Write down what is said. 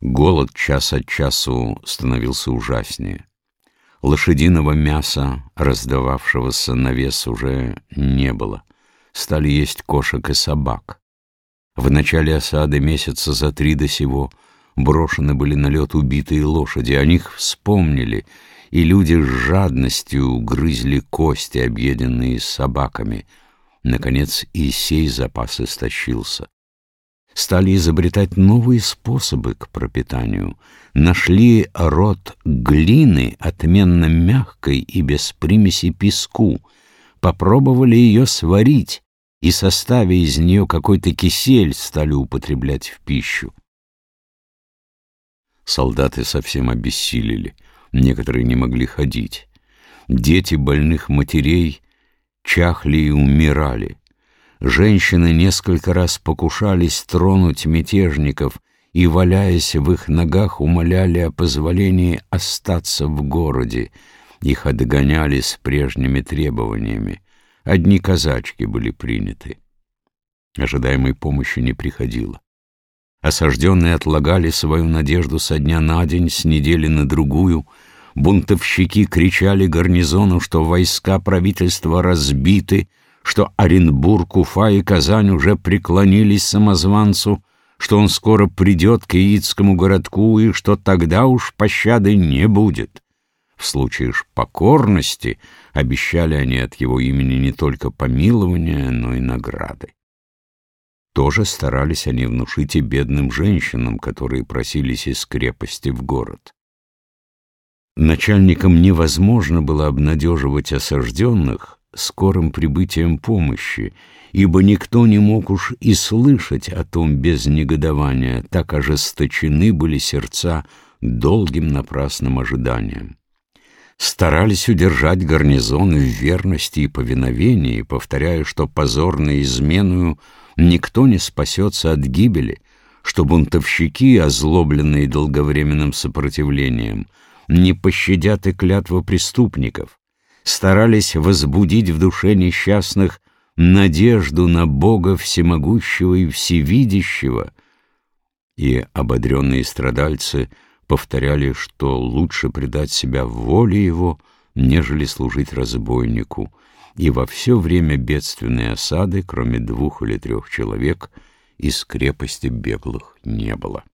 Голод час от часу становился ужаснее. Лошадиного мяса, раздававшегося на вес, уже не было. Стали есть кошек и собак. В начале осады месяца за три до сего брошены были на лед убитые лошади. О них вспомнили, и люди с жадностью грызли кости, объеденные собаками. Наконец и сей запас истощился стали изобретать новые способы к пропитанию, нашли род глины, отменно мягкой и без примеси песку, попробовали ее сварить и, составя из нее какой-то кисель, стали употреблять в пищу. Солдаты совсем обессилели, некоторые не могли ходить. Дети больных матерей чахли и умирали. Женщины несколько раз покушались тронуть мятежников и, валяясь в их ногах, умоляли о позволении остаться в городе. Их отгоняли с прежними требованиями. Одни казачки были приняты. Ожидаемой помощи не приходило. Осажденные отлагали свою надежду со дня на день, с недели на другую. Бунтовщики кричали гарнизону, что войска правительства разбиты, что Оренбург, Уфа и Казань уже преклонились самозванцу, что он скоро придет к Яицкому городку и что тогда уж пощады не будет. В случае ж покорности обещали они от его имени не только помилования, но и награды. Тоже старались они внушить и бедным женщинам, которые просились из крепости в город. Начальникам невозможно было обнадеживать осажденных, скорым прибытием помощи, ибо никто не мог уж и слышать о том без негодования, так ожесточены были сердца долгим напрасным ожиданием. Старались удержать гарнизон в верности и повиновении, повторяя, что позорной изменою никто не спасется от гибели, что бунтовщики, озлобленные долговременным сопротивлением, не пощадят и клятва преступников, старались возбудить в душе несчастных надежду на Бога всемогущего и всевидящего, и ободренные страдальцы повторяли, что лучше предать себя воле его, нежели служить разбойнику, и во все время бедственной осады, кроме двух или трех человек, из крепости беглых не было.